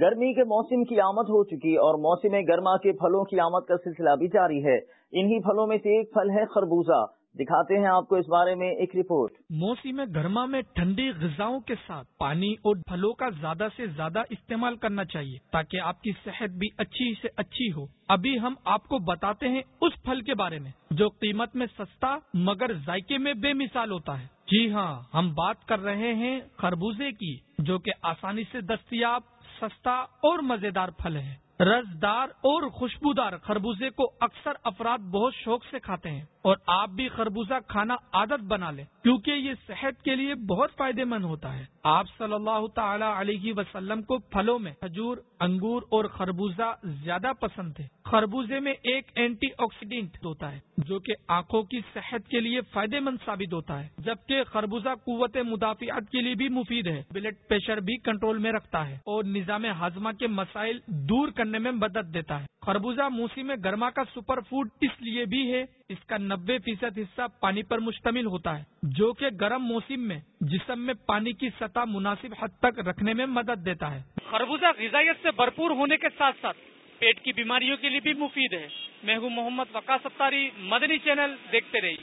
گرمی کے موسم کی آمد ہو چکی اور موسم گرما کے پھلوں کی آمد کا سلسلہ بھی جاری ہے۔ انہی پھلوں میں سے ایک پھل ہے خربوزہ۔ دکھاتے ہیں آپ کو اس بارے میں ایک رپورٹ۔ موسم گرما میں ٹھنڈی غذاؤں کے ساتھ پانی اور پھلوں کا زیادہ سے زیادہ استعمال کرنا چاہیے تاکہ آپ کی صحت بھی اچھی سے اچھی ہو۔ ابھی ہم آپ کو بتاتے ہیں اس پھل کے بارے میں جو قیمت میں سستا مگر ذائقے میں بے مثال ہوتا ہے۔ جی ہاں ہم بات کر رہے ہیں خربوزے کی جو کہ آسانی سے دستیاب سستا اور مزیدار پھل ہے۔ رسدار اور خوشبودار خربوزے کو اکثر افراد بہت شوق سے کھاتے ہیں اور آپ بھی خربوزہ کھانا عادت بنا لیں، کیونکہ یہ صحت کے لیے بہت فائدے مند ہوتا ہے۔ آپ صلی اللہ تعالی علیہ وسلم کو پھلوں میں کھجور، انگور اور خربوزہ زیادہ پسند تھے خربوزے میں ایک اینٹی آکسیڈینٹ ہوتا ہے، جو کہ آنکھوں کی صحت کے لیے فائدے مند ثابت ہوتا ہے، جبکہ خربوزہ قوت مدافعت کے لیے بھی مفید ہے۔ بلڈ پریشر بھی کنٹرول میں رکھتا ہے اور نظام ہاضمہ کے مسائل دور کر کرنے میں مدد دیتا ہے۔ خربوزہ موسم گرما کا سپر فوڈ اس لیے بھی ہے، اس کا نبے فیصد حصہ پانی پر مشتمل ہوتا ہے، جو کہ گرم موسم میں جسم میں پانی کی سطح مناسب حد تک رکھنے میں مدد دیتا ہے۔ خربوزہ غذائیت سے بھرپور ہونے کے ساتھ ساتھ پیٹ کی بیماریوں کے لیے بھی مفید ہے۔ محبوب محمد وقا ستاری مدنی چینل، دیکھتے رہیے۔